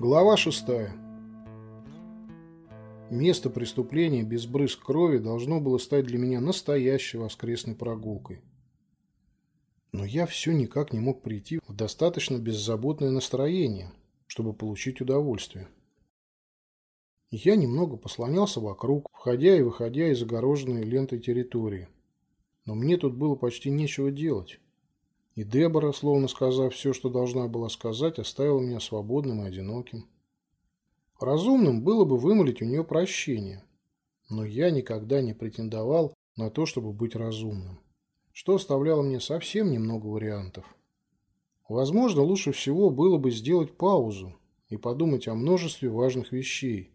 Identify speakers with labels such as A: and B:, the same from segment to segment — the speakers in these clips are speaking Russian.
A: Глава шестая. Место преступления без брызг крови должно было стать для меня настоящей воскресной прогулкой. Но я все никак не мог прийти в достаточно беззаботное настроение, чтобы получить удовольствие. Я немного послонялся вокруг, входя и выходя из огороженной лентой территории. Но мне тут было почти нечего делать. И Дебора, словно сказав все, что должна была сказать, оставила меня свободным и одиноким. Разумным было бы вымолить у нее прощение, но я никогда не претендовал на то, чтобы быть разумным, что оставляло мне совсем немного вариантов. Возможно, лучше всего было бы сделать паузу и подумать о множестве важных вещей,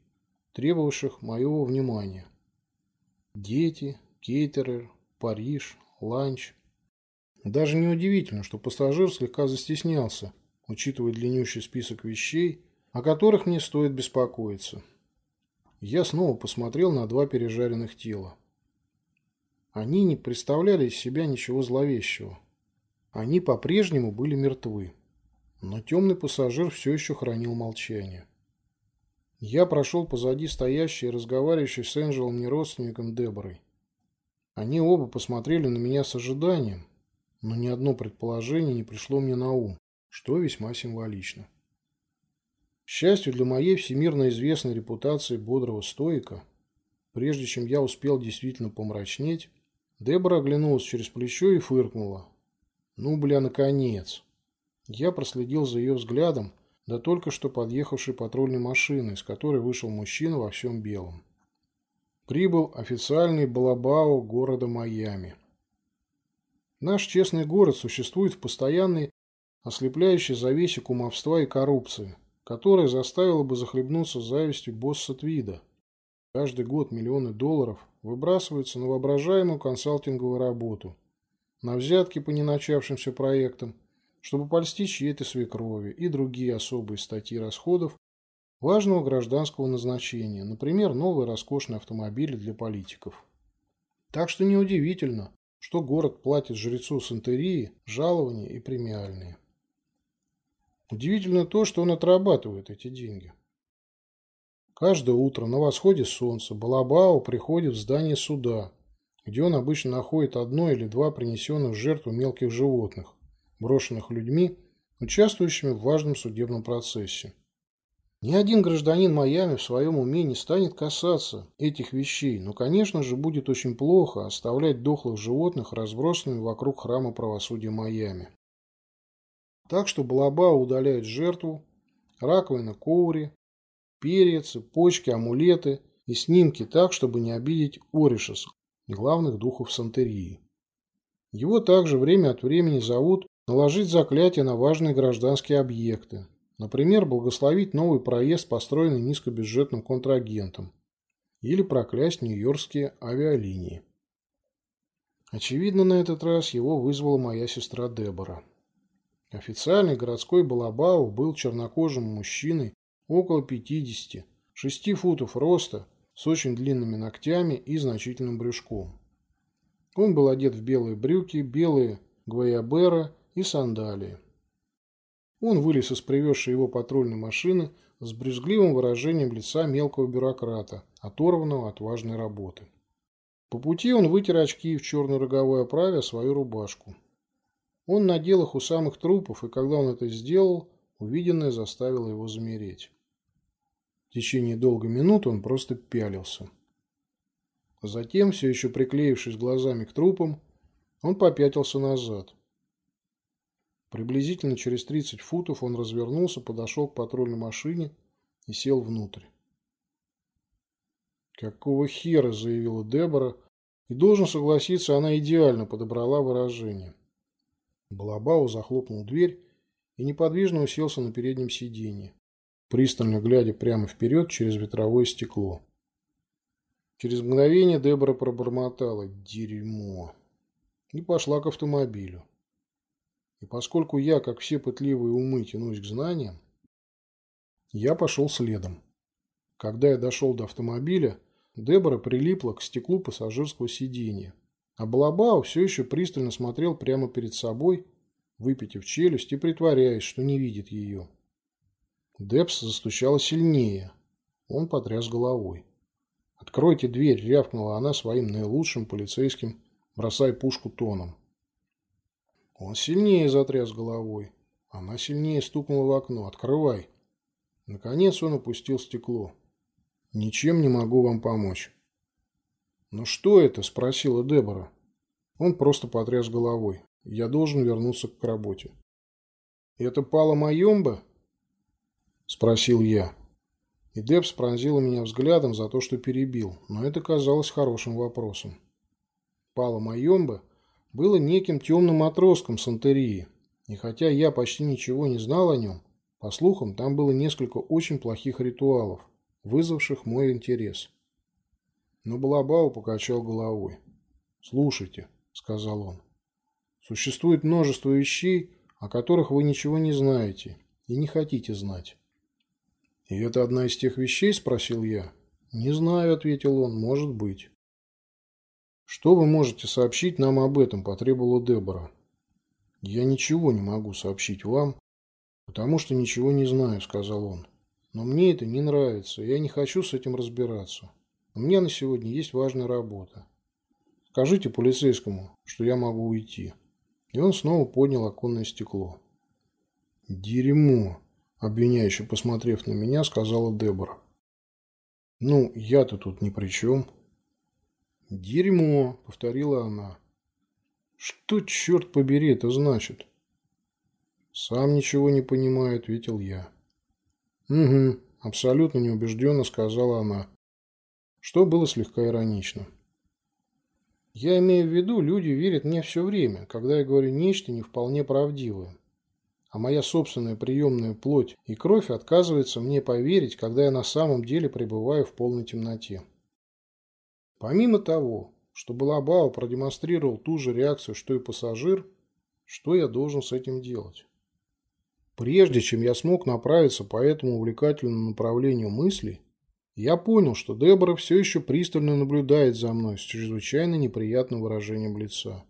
A: требовавших моего внимания. Дети, кейтерер, Париж, ланч, даже неудивительно, что пассажир слегка застеснялся, учитывая длиннющий список вещей, о которых мне стоит беспокоиться. Я снова посмотрел на два пережаренных тела. Они не представляли из себя ничего зловещего. Они по-прежнему были мертвы. Но темный пассажир все еще хранил молчание. Я прошел позади стоящей и разговаривающей с Энджелом неродственником Деборой. Они оба посмотрели на меня с ожиданием, но ни одно предположение не пришло мне на ум, что весьма символично. К счастью для моей всемирно известной репутации бодрого стоика, прежде чем я успел действительно помрачнеть, Дебора оглянулась через плечо и фыркнула. «Ну, бля, наконец!» Я проследил за ее взглядом до только что подъехавшей патрульной машины, из которой вышел мужчина во всем белом. Прибыл официальный балабао города Майами. Наш честный город существует в постоянной ослепляющей завесе кумовства и коррупции, которая заставила бы захлебнуться завистью босса Твида. Каждый год миллионы долларов выбрасываются на воображаемую консалтинговую работу, на взятки по неначавшимся проектам, чтобы польстить чьей-то свекрови и другие особые статьи расходов важного гражданского назначения, например, новые роскошные автомобили для политиков. Так что неудивительно, что город платит жрецу Сантерии жалования и премиальные. Удивительно то, что он отрабатывает эти деньги. Каждое утро на восходе солнца Балабао приходит в здание суда, где он обычно находит одно или два принесенных в жертву мелких животных, брошенных людьми, участвующими в важном судебном процессе. Ни один гражданин Майами в своем уме не станет касаться этих вещей, но, конечно же, будет очень плохо оставлять дохлых животных разбросанными вокруг храма правосудия Майами. Так что Балаба удаляет жертву, раковина коури, перья, цепочки, амулеты и снимки так, чтобы не обидеть Оришеса, главных духов Сантерии. Его также время от времени зовут наложить заклятие на важные гражданские объекты, Например, благословить новый проезд, построенный низкобюджетным контрагентом. Или проклясть нью-йоркские авиалинии. Очевидно, на этот раз его вызвала моя сестра Дебора. Официальный городской Балабау был чернокожим мужчиной около 50, 6 футов роста, с очень длинными ногтями и значительным брюшком. Он был одет в белые брюки, белые гвоябера и сандалии. Он вылез из привезшей его патрульной машины с брюзгливым выражением лица мелкого бюрократа, оторванного от важной работы. По пути он вытер очки в черной роговой оправе свою рубашку. Он надел их у самых трупов, и когда он это сделал, увиденное заставило его замереть. В течение долгой минуты он просто пялился. Затем, все еще приклеившись глазами к трупам, он попятился назад. Приблизительно через 30 футов он развернулся, подошел к патрульной машине и сел внутрь. «Какого хера?» – заявила Дебора, и, должен согласиться, она идеально подобрала выражение. Балабау захлопнул дверь и неподвижно уселся на переднем сиденье, пристально глядя прямо вперед через ветровое стекло. Через мгновение Дебора пробормотала «Дерьмо!» и пошла к автомобилю. И поскольку я, как все пытливые умы, тянусь к знаниям, я пошел следом. Когда я дошел до автомобиля, Дебора прилипла к стеклу пассажирского сиденья, а Балабау все еще пристально смотрел прямо перед собой, выпитив челюсть и притворяясь, что не видит ее. Депс застучала сильнее. Он потряс головой. «Откройте дверь!» – рявкнула она своим наилучшим полицейским «бросай пушку тоном». Он сильнее затряс головой. Она сильнее стукнула в окно. «Открывай!» Наконец он опустил стекло. «Ничем не могу вам помочь». «Ну что это?» – спросила Дебора. Он просто потряс головой. «Я должен вернуться к работе». «Это Пала Майомба?» – спросил я. И Дебс пронзила меня взглядом за то, что перебил, но это казалось хорошим вопросом. Пала Майомба было неким темным отростком Сантерии, и хотя я почти ничего не знал о нем, по слухам, там было несколько очень плохих ритуалов, вызвавших мой интерес. Но Балабау покачал головой. «Слушайте», — сказал он, — «существует множество вещей, о которых вы ничего не знаете и не хотите знать». «И это одна из тех вещей?» – спросил я. «Не знаю», – ответил он. «Может быть». «Что вы можете сообщить нам об этом?» – потребовала Дебора. «Я ничего не могу сообщить вам, потому что ничего не знаю», – сказал он. «Но мне это не нравится, я не хочу с этим разбираться. У меня на сегодня есть важная работа. Скажите полицейскому, что я могу уйти». И он снова поднял оконное стекло. «Дерьмо!» Обвиняюще посмотрев на меня, сказала Дебора. «Ну, я-то тут ни при чем». «Дерьмо», — повторила она. «Что, черт побери, это значит?» «Сам ничего не понимаю», — ответил я. «Угу», — абсолютно неубежденно сказала она, что было слегка иронично. «Я имею в виду, люди верят мне все время, когда я говорю нечто не вполне правдивое а моя собственная приемная плоть и кровь отказывается мне поверить, когда я на самом деле пребываю в полной темноте. Помимо того, что Балабао продемонстрировал ту же реакцию, что и пассажир, что я должен с этим делать? Прежде чем я смог направиться по этому увлекательному направлению мыслей, я понял, что Дебора все еще пристально наблюдает за мной с чрезвычайно неприятным выражением лица.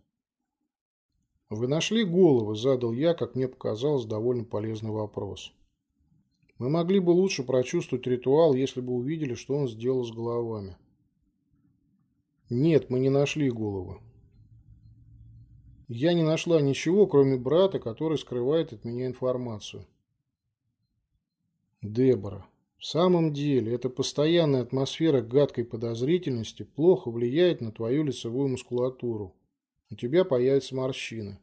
A: «Вы нашли головы?» – задал я, как мне показалось, довольно полезный вопрос. Мы могли бы лучше прочувствовать ритуал, если бы увидели, что он сделал с головами. Нет, мы не нашли головы. Я не нашла ничего, кроме брата, который скрывает от меня информацию. Дебора, в самом деле, эта постоянная атмосфера гадкой подозрительности плохо влияет на твою лицевую мускулатуру у тебя появятся морщины.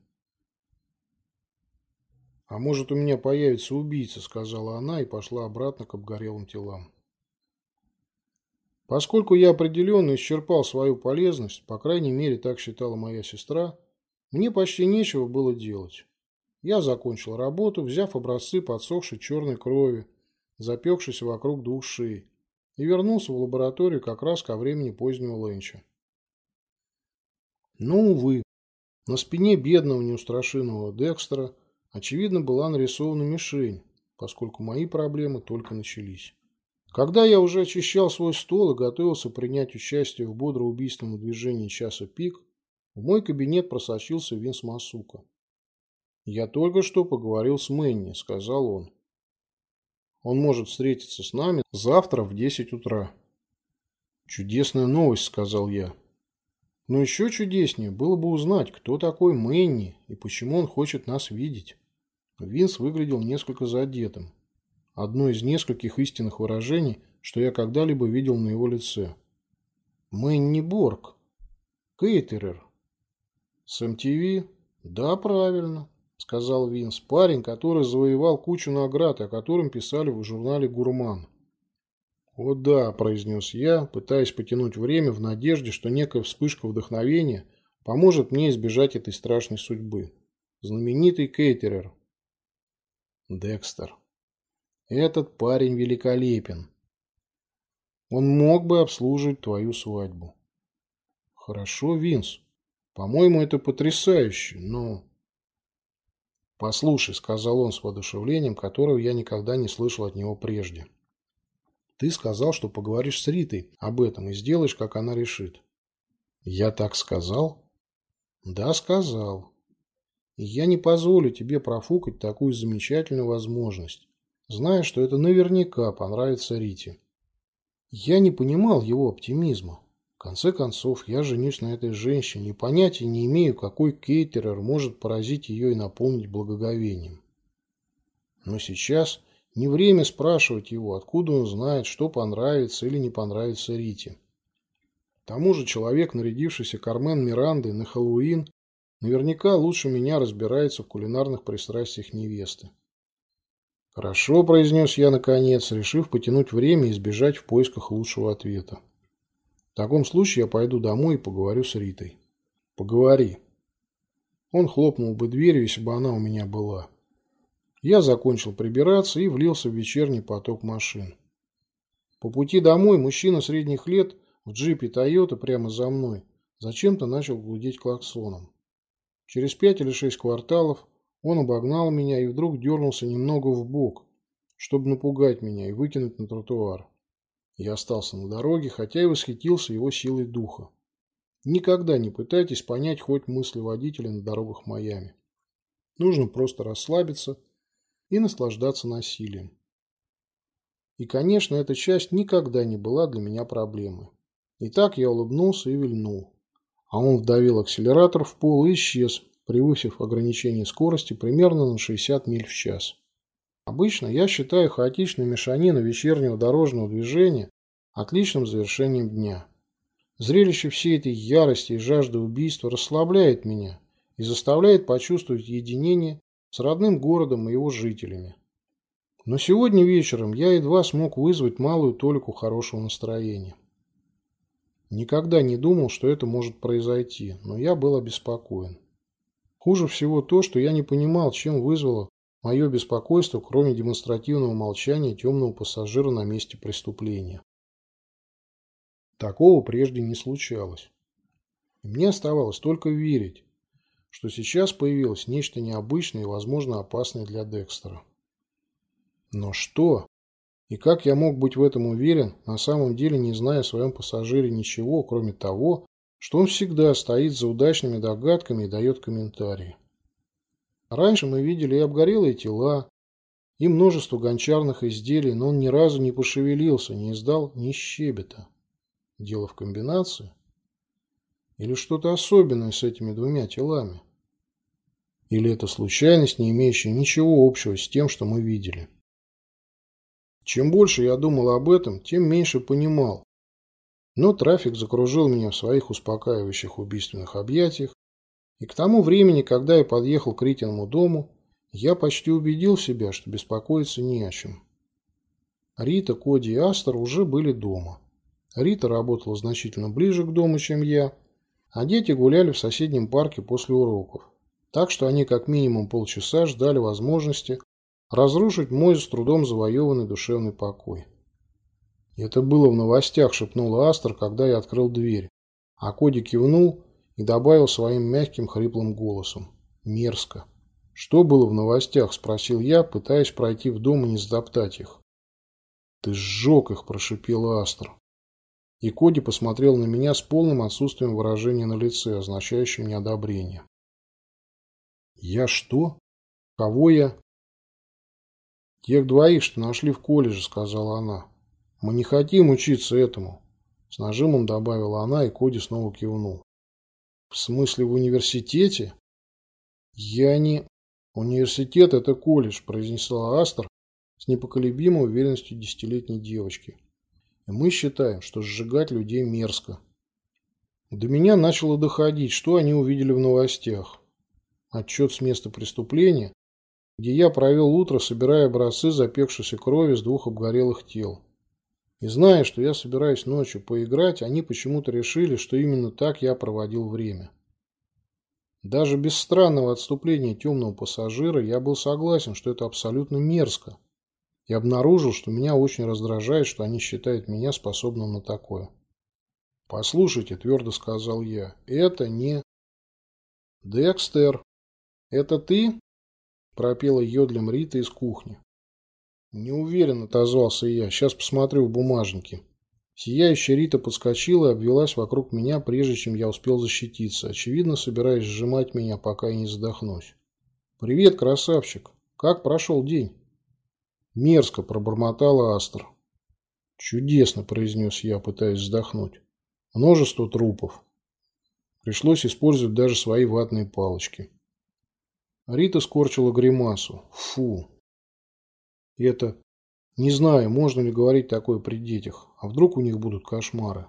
A: «А может, у меня появится убийца», — сказала она и пошла обратно к обгорелым телам. Поскольку я определенно исчерпал свою полезность, по крайней мере, так считала моя сестра, мне почти нечего было делать. Я закончил работу, взяв образцы подсохшей черной крови, запекшейся вокруг двух шеи, и вернулся в лабораторию как раз ко времени позднего ленча. Но, увы, на спине бедного неустрашимого Декстера, очевидно, была нарисована мишень, поскольку мои проблемы только начались. Когда я уже очищал свой стол и готовился принять участие в бодроубийственном движении часа пик, в мой кабинет просочился Винс Масука. «Я только что поговорил с Мэнни», — сказал он. «Он может встретиться с нами завтра в 10 утра». «Чудесная новость», — сказал я. Но еще чудеснее было бы узнать, кто такой Мэнни и почему он хочет нас видеть. Винс выглядел несколько задетым. Одно из нескольких истинных выражений, что я когда-либо видел на его лице. Мэнни Борг. Кейтерер. С МТВ? Да, правильно, сказал Винс. Парень, который завоевал кучу наград, о котором писали в журнале «Гурман». «О да», – произнес я, пытаясь потянуть время в надежде, что некая вспышка вдохновения поможет мне избежать этой страшной судьбы. Знаменитый кейтерер. Декстер. Этот парень великолепен. Он мог бы обслуживать твою свадьбу. Хорошо, Винс. По-моему, это потрясающе, но... Послушай, сказал он с воодушевлением, которого я никогда не слышал от него прежде. Ты сказал, что поговоришь с Ритой об этом и сделаешь, как она решит. Я так сказал? Да, сказал. И я не позволю тебе профукать такую замечательную возможность. Зная, что это наверняка понравится Рите. Я не понимал его оптимизма. В конце концов, я женюсь на этой женщине и понятия не имею, какой кейтерер может поразить ее и наполнить благоговением. Но сейчас не время спрашивать его, откуда он знает, что понравится или не понравится Рите. К тому же человек, нарядившийся Кармен Мирандой на Хэллоуин, наверняка лучше меня разбирается в кулинарных пристрастиях невесты. «Хорошо», – произнес я наконец, решив потянуть время и сбежать в поисках лучшего ответа. «В таком случае я пойду домой и поговорю с Ритой». «Поговори». Он хлопнул бы дверью, если бы она у меня была. Я закончил прибираться и влился в вечерний поток машин. По пути домой мужчина средних лет в джипе Тойота прямо за мной зачем-то начал гудеть клаксоном. Через пять или шесть кварталов он обогнал меня и вдруг дернулся немного в бок, чтобы напугать меня и выкинуть на тротуар. Я остался на дороге, хотя и восхитился его силой духа. Никогда не пытайтесь понять хоть мысли водителя на дорогах Майами. Нужно просто расслабиться и наслаждаться насилием. И, конечно, эта часть никогда не была для меня проблемой. Итак, я улыбнулся и вильнул. А он вдавил акселератор в пол и исчез, превысив ограничение скорости примерно на 60 миль в час. Обычно я считаю хаотичную мешанину вечернего дорожного движения отличным завершением дня. Зрелище всей этой ярости и жажды убийства расслабляет меня и заставляет почувствовать единение с родным городом и его жителями. Но сегодня вечером я едва смог вызвать малую толику хорошего настроения. Никогда не думал, что это может произойти, но я был обеспокоен. Хуже всего то, что я не понимал, чем вызвало мое беспокойство, кроме демонстративного молчания темного пассажира на месте преступления. Такого прежде не случалось. И мне оставалось только верить, что сейчас появилось нечто необычное и, возможно, опасное для Декстера. Но что? И как я мог быть в этом уверен, на самом деле не зная о своем пассажире ничего, кроме того, что он всегда стоит за удачными догадками и дает комментарии. Раньше мы видели и обгорелые тела, и множество гончарных изделий, но он ни разу не пошевелился, не издал ни щебета. Дело в комбинации? Или что-то особенное с этими двумя телами? Или это случайность, не имеющая ничего общего с тем, что мы видели? Чем больше я думал об этом, тем меньше понимал. Но трафик закружил меня в своих успокаивающих убийственных объятиях, и к тому времени, когда я подъехал к Ритиному дому, я почти убедил себя, что беспокоиться не о чем. Рита, Коди и Астер уже были дома. Рита работала значительно ближе к дому, чем я, а дети гуляли в соседнем парке после уроков так что они как минимум полчаса ждали возможности разрушить мой с трудом завоеванный душевный покой. «Это было в новостях», – шепнула Астер, когда я открыл дверь. А Коди кивнул и добавил своим мягким хриплым голосом. «Мерзко». «Что было в новостях?» – спросил я, пытаясь пройти в дом и не сдоптать их. «Ты сжег их», – прошипела Астер. И Коди посмотрел на меня с полным отсутствием выражения на лице, означающим неодобрение. Я что? Кого я? Тех двоих, что нашли в колледже, сказала она. Мы не хотим учиться этому. С нажимом добавила она, и Коди снова кивнул. В смысле в университете? Я не... Университет – это колледж, произнесла Астер с непоколебимой уверенностью десятилетней девочки. И мы считаем, что сжигать людей мерзко. До меня начало доходить, что они увидели в новостях отчет с места преступления, где я провел утро, собирая образцы запекшейся крови с двух обгорелых тел. И зная, что я собираюсь ночью поиграть, они почему-то решили, что именно так я проводил время. Даже без странного отступления темного пассажира я был согласен, что это абсолютно мерзко. И обнаружил, что меня очень раздражает, что они считают меня способным на такое. «Послушайте», – твердо сказал я, – «это не...» «Декстер», «Это ты?» – пропела йодлем Рита из кухни. «Не уверен», – отозвался я. «Сейчас посмотрю в бумажнике». Сияющая Рита подскочила и обвелась вокруг меня, прежде чем я успел защититься, очевидно, собираясь сжимать меня, пока я не задохнусь. «Привет, красавчик! Как прошел день?» Мерзко пробормотала Астр. Чудесно, произнес я, пытаясь вздохнуть. Множество трупов. Пришлось использовать даже свои ватные палочки. Рита скорчила гримасу. Фу. Это... Не знаю, можно ли говорить такое при детях. А вдруг у них будут кошмары?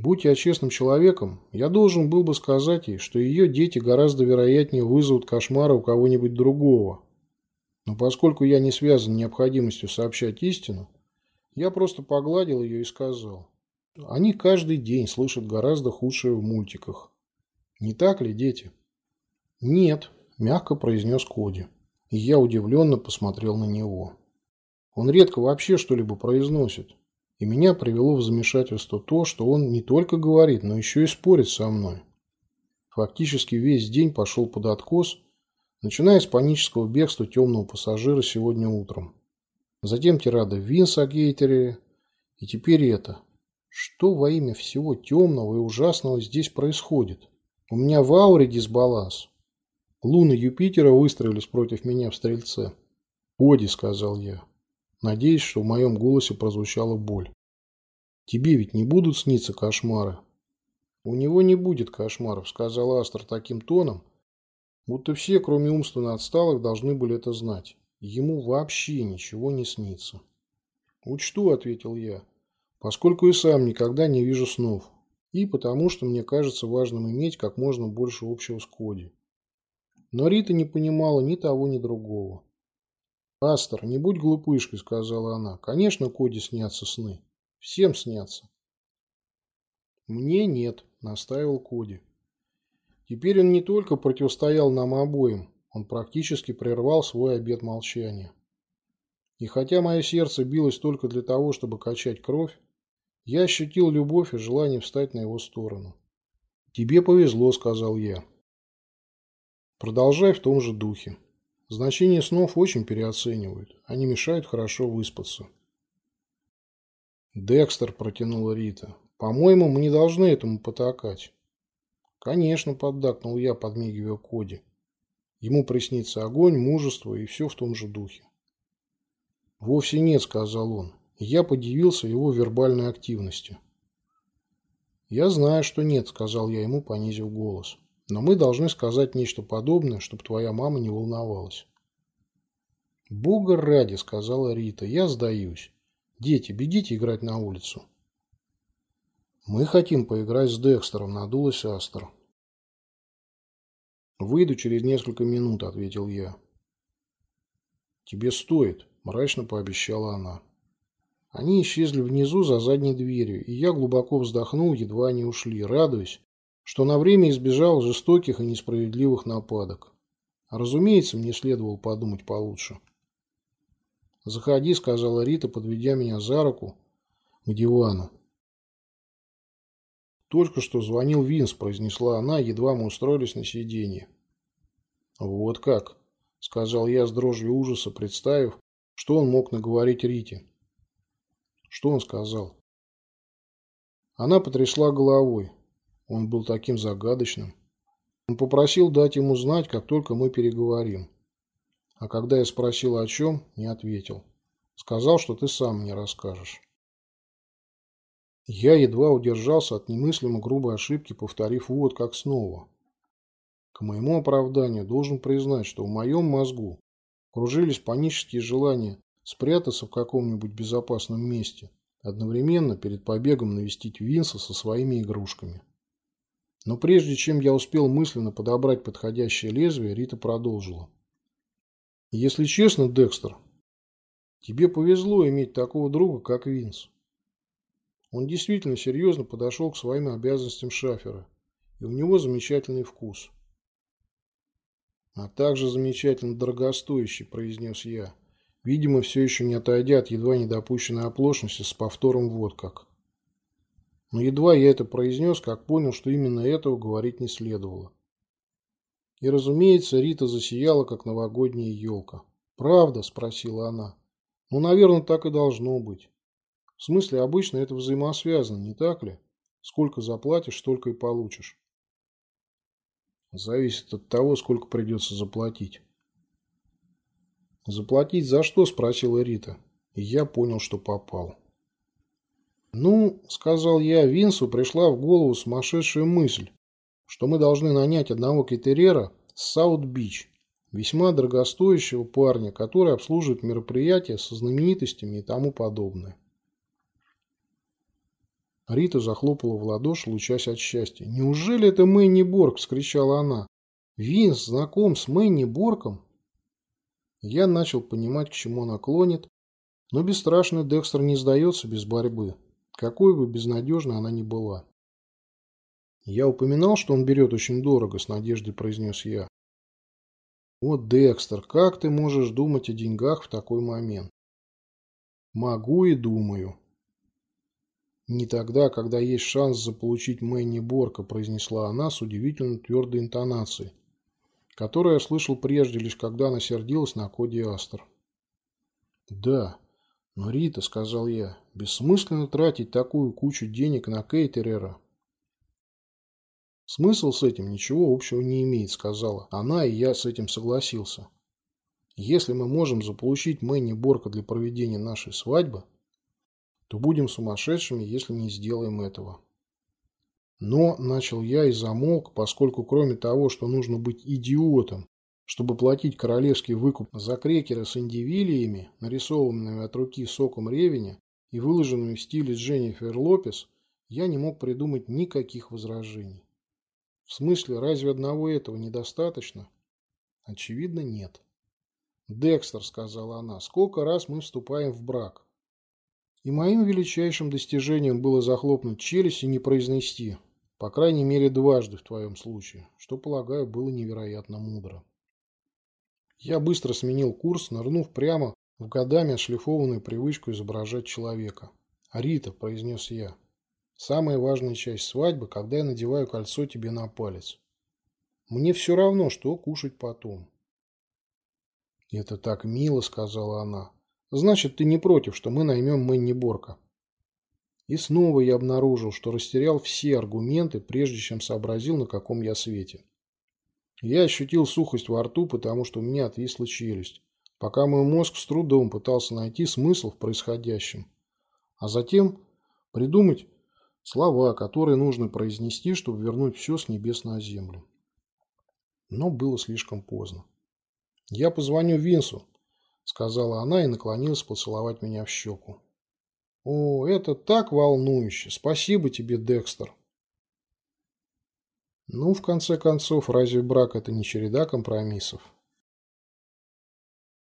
A: Будь я честным человеком, я должен был бы сказать ей, что ее дети гораздо вероятнее вызовут кошмары у кого-нибудь другого. Но поскольку я не связан необходимостью сообщать истину, я просто погладил ее и сказал. Они каждый день слышат гораздо худшее в мультиках. Не так ли, дети? Нет, мягко произнес Коди. И я удивленно посмотрел на него. Он редко вообще что-либо произносит. И меня привело в замешательство то, что он не только говорит, но еще и спорит со мной. Фактически весь день пошел под откос, начиная с панического бегства темного пассажира сегодня утром. Затем тирада Винса о Гейтере. И теперь это. Что во имя всего темного и ужасного здесь происходит? У меня в ауре дисбаланс. Луны Юпитера выстроились против меня в Стрельце. «Оди», — сказал я, надеясь, что в моем голосе прозвучала боль. «Тебе ведь не будут сниться кошмары?» «У него не будет кошмаров», — сказал Астр таким тоном, будто все, кроме умственно отсталых, должны были это знать. Ему вообще ничего не снится. «Учту», — ответил я, поскольку и сам никогда не вижу снов, и потому что мне кажется важным иметь как можно больше общего с Коди. Но Рита не понимала ни того, ни другого. «Астер, не будь глупышкой», — сказала она. «Конечно, Коди снятся сны. Всем снятся». «Мне нет», — настаивал Коди. Теперь он не только противостоял нам обоим, он практически прервал свой обет молчания. И хотя мое сердце билось только для того, чтобы качать кровь, я ощутил любовь и желание встать на его сторону. «Тебе повезло», — сказал я. «Продолжай в том же духе. Значение снов очень переоценивают. Они мешают хорошо выспаться». «Декстер», — протянула Рита, — «по-моему, мы не должны этому потакать». «Конечно», — поддакнул я, подмигивая Коди. Ему приснится огонь, мужество и все в том же духе. «Вовсе нет», — сказал он. Я подивился его вербальной активности. «Я знаю, что нет», — сказал я ему, понизив голос. «Но мы должны сказать нечто подобное, чтобы твоя мама не волновалась». «Бога ради», — сказала Рита, — «я сдаюсь. Дети, бегите играть на улицу». «Мы хотим поиграть с Декстером», — надулась Астер. «Выйду через несколько минут», — ответил я. «Тебе стоит», — мрачно пообещала она. Они исчезли внизу за задней дверью, и я глубоко вздохнул, едва они ушли, радуясь, что на время избежал жестоких и несправедливых нападок. Разумеется, мне следовало подумать получше. «Заходи», — сказала Рита, подведя меня за руку к дивану. «Только что звонил Винс», – произнесла она, едва мы устроились на сиденье. «Вот как», – сказал я с дрожью ужаса, представив, что он мог наговорить Рите. Что он сказал? Она потрясла головой. Он был таким загадочным. Он попросил дать ему знать, как только мы переговорим. А когда я спросил о чем, не ответил. Сказал, что ты сам мне расскажешь. Я едва удержался от немыслимо грубой ошибки, повторив вот как снова. К моему оправданию должен признать, что в моем мозгу кружились панические желания спрятаться в каком-нибудь безопасном месте, одновременно перед побегом навестить Винса со своими игрушками. Но прежде чем я успел мысленно подобрать подходящее лезвие, Рита продолжила. «Если честно, Декстер, тебе повезло иметь такого друга, как Винс. Он действительно серьезно подошел к своим обязанностям шафера, и у него замечательный вкус. А также замечательно дорогостоящий, произнес я, видимо, все еще не отойдя от едва не допущенной оплошности с повтором вот как. Но едва я это произнес, как понял, что именно этого говорить не следовало. И, разумеется, Рита засияла, как новогодняя елка. «Правда?» – спросила она. «Ну, наверное, так и должно быть. В смысле, обычно это взаимосвязано, не так ли? Сколько заплатишь, столько и получишь. Зависит от того, сколько придется заплатить. «Заплатить за что?» – спросила Рита. И я понял, что попал. «Ну, — сказал я, — Винсу пришла в голову сумасшедшая мысль, что мы должны нанять одного китерера с Саут-Бич, весьма дорогостоящего парня, который обслуживает мероприятия со знаменитостями и тому подобное. Рита захлопала в ладоши, лучась от счастья. «Неужели это Мэнни Борг?» – вскричала она. «Винс знаком с Мэнни Борком?» Я начал понимать, к чему она клонит, но бесстрашный Декстер не сдается без борьбы, какой бы безнадежной она ни была. «Я упоминал, что он берет очень дорого», – с надеждой произнес я. «Вот, Декстер, как ты можешь думать о деньгах в такой момент?» «Могу и думаю», «Не тогда, когда есть шанс заполучить Мэнни Борка», произнесла она с удивительно твердой интонацией, которую я слышал прежде, лишь когда она сердилась на Коди Астер. «Да, но, Рита, — сказал я, — бессмысленно тратить такую кучу денег на кейтерера». «Смысл с этим ничего общего не имеет», — сказала она, и я с этим согласился. «Если мы можем заполучить Мэнни Борка для проведения нашей свадьбы, то будем сумасшедшими, если не сделаем этого. Но, начал я и замолк, поскольку кроме того, что нужно быть идиотом, чтобы платить королевский выкуп за крекеры с индивилиями, нарисованными от руки соком ревеня и выложенными в стиле Дженнифер Лопес, я не мог придумать никаких возражений. В смысле, разве одного этого недостаточно? Очевидно, нет. «Декстер», — сказала она, — «сколько раз мы вступаем в брак? И моим величайшим достижением было захлопнуть челюсть и не произнести, по крайней мере дважды в твоем случае, что, полагаю, было невероятно мудро. Я быстро сменил курс, нырнув прямо в годами отшлифованную привычку изображать человека. «Рита», — произнес я, — «самая важная часть свадьбы, когда я надеваю кольцо тебе на палец. Мне все равно, что кушать потом». «Это так мило», — сказала она. Значит, ты не против, что мы наймем Мэнни Борка. И снова я обнаружил, что растерял все аргументы, прежде чем сообразил, на каком я свете. Я ощутил сухость во рту, потому что у меня отвисла челюсть, пока мой мозг с трудом пытался найти смысл в происходящем, а затем придумать слова, которые нужно произнести, чтобы вернуть все с небес на землю. Но было слишком поздно. Я позвоню Винсу, — сказала она и наклонилась поцеловать меня в щеку. «О, это так волнующе! Спасибо тебе, Декстер!» Ну, в конце концов, разве брак – это не череда компромиссов?